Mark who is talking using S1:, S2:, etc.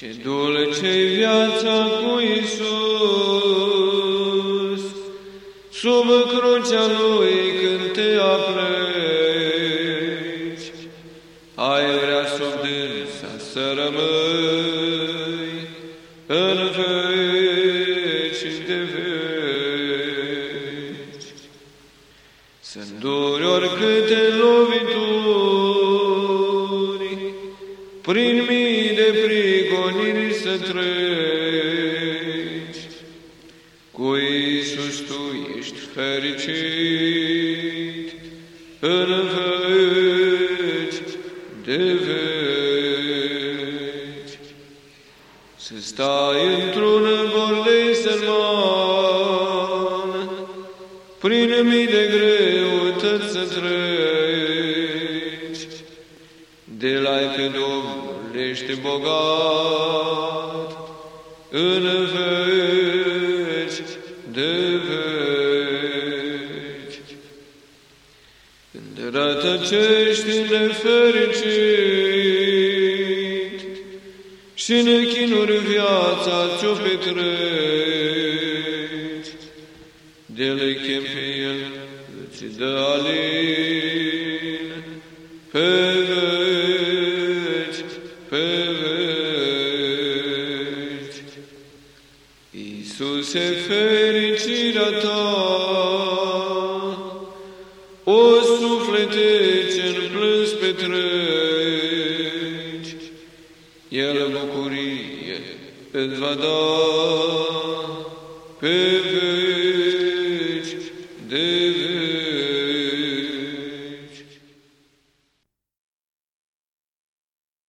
S1: Ce dulce viața cu Isus, sub crucea Lui când te apleci, ai vrea sub dânsa să rămâi în veci de veci. Să înduri oricâte lovituri, prin mii de prigoniri să treci. Cu Iisus tu ești fericit în veci de veci. Să stai într-un gol de sărman, prin mii de greutăți să treci, de la că Domnul ești bogat în veci de veci. Când rătăcești nefericit și nechinuri viața ți-o petreci, de le chem pe el îți dă alin pe Iisuse, fericirea ta, o suflete ce-n plâns petreci, el bucurie îți va da pe veci de